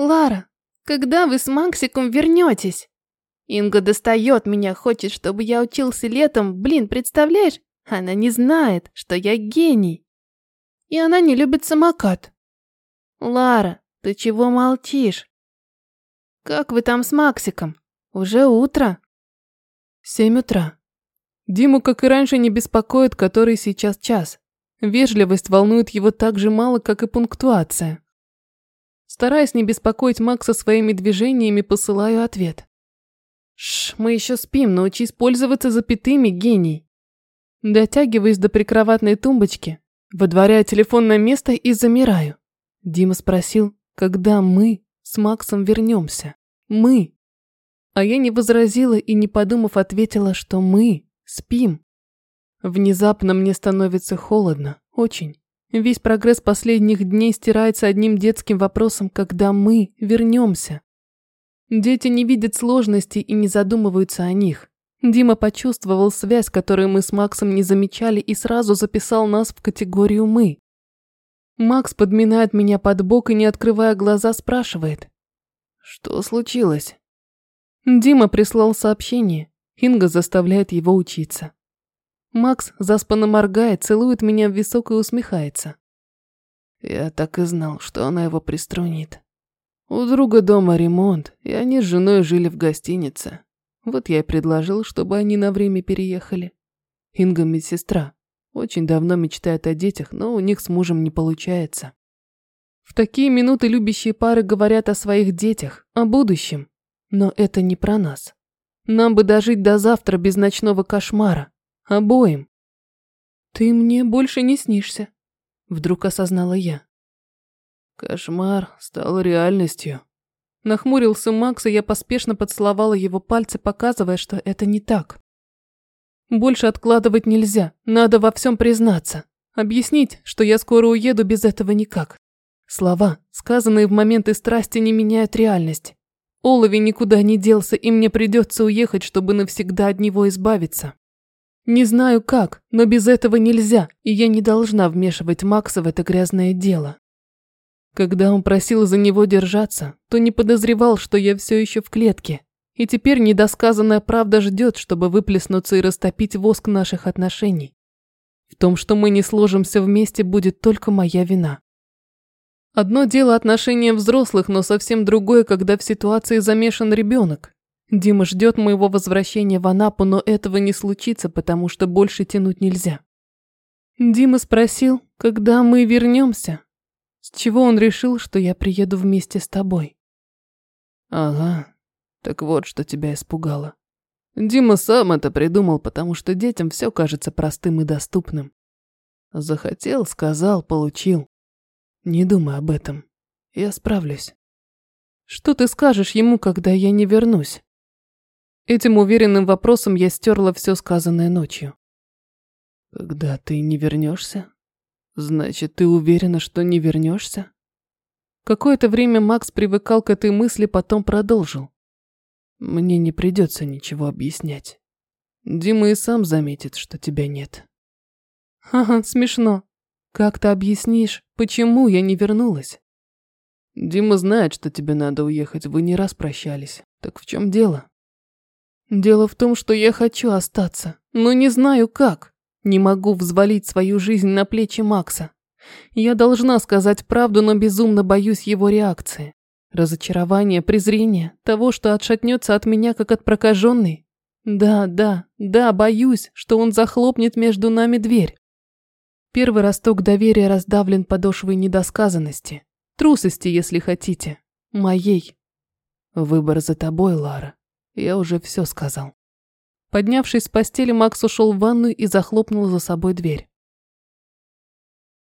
Лара, когда вы с Максиком вернетесь? Инга достает меня, хочет, чтобы я учился летом. Блин, представляешь? Она не знает, что я гений. И она не любит самокат. Лара, ты чего молчишь? Как вы там с Максиком? Уже утро? Семь утра. Диму, как и раньше, не беспокоит, который сейчас час. Вежливость волнует его так же мало, как и пунктуация. Стараясь не беспокоить Макса своими движениями, посылаю ответ. Шш, мы еще спим, научись пользоваться запятыми, гений. Дотягиваюсь до прикроватной тумбочки, выдворяю телефон на место и замираю. Дима спросил, когда мы с Максом вернемся. Мы. А я не возразила и, не подумав, ответила, что мы спим. Внезапно мне становится холодно, очень. Весь прогресс последних дней стирается одним детским вопросом, когда мы вернемся. Дети не видят сложностей и не задумываются о них. Дима почувствовал связь, которую мы с Максом не замечали, и сразу записал нас в категорию «мы». Макс подминает меня под бок и, не открывая глаза, спрашивает. «Что случилось?» Дима прислал сообщение. Инга заставляет его учиться. Макс заспанно моргает, целует меня в висок и усмехается. Я так и знал, что она его приструнит. У друга дома ремонт, и они с женой жили в гостинице. Вот я и предложил, чтобы они на время переехали. Инга медсестра. Очень давно мечтает о детях, но у них с мужем не получается. В такие минуты любящие пары говорят о своих детях, о будущем. Но это не про нас. Нам бы дожить до завтра без ночного кошмара. Обоим. Ты мне больше не снишься, вдруг осознала я. Кошмар стал реальностью. Нахмурился Макс, и я поспешно поцеловала его пальцы, показывая, что это не так. Больше откладывать нельзя, надо во всем признаться. Объяснить, что я скоро уеду без этого никак. Слова, сказанные в моменты страсти, не меняют реальность. Олови никуда не делся, и мне придется уехать, чтобы навсегда от него избавиться. Не знаю как, но без этого нельзя, и я не должна вмешивать Макса в это грязное дело. Когда он просил за него держаться, то не подозревал, что я все еще в клетке. И теперь недосказанная правда ждет, чтобы выплеснуться и растопить воск наших отношений. В том, что мы не сложимся вместе, будет только моя вина. Одно дело отношения взрослых, но совсем другое, когда в ситуации замешан ребенок. Дима ждет моего возвращения в Анапу, но этого не случится, потому что больше тянуть нельзя. Дима спросил, когда мы вернемся. С чего он решил, что я приеду вместе с тобой? Ага, так вот, что тебя испугало. Дима сам это придумал, потому что детям все кажется простым и доступным. Захотел, сказал, получил. Не думай об этом. Я справлюсь. Что ты скажешь ему, когда я не вернусь? Этим уверенным вопросом я стерла все сказанное ночью. Когда ты не вернешься? Значит, ты уверена, что не вернешься? Какое-то время Макс привыкал к этой мысли, потом продолжил. Мне не придется ничего объяснять. Дима и сам заметит, что тебя нет. Ха-ха, смешно. Как ты объяснишь, почему я не вернулась? Дима знает, что тебе надо уехать, вы не раз прощались. Так в чем дело? Дело в том, что я хочу остаться, но не знаю как. Не могу взвалить свою жизнь на плечи Макса. Я должна сказать правду, но безумно боюсь его реакции. Разочарование, презрение, того, что отшатнется от меня, как от прокаженной. Да, да, да, боюсь, что он захлопнет между нами дверь. Первый росток доверия раздавлен подошвой недосказанности. Трусости, если хотите. Моей. Выбор за тобой, Лара. Я уже все сказал. Поднявшись с постели, Макс ушел в ванную и захлопнул за собой дверь.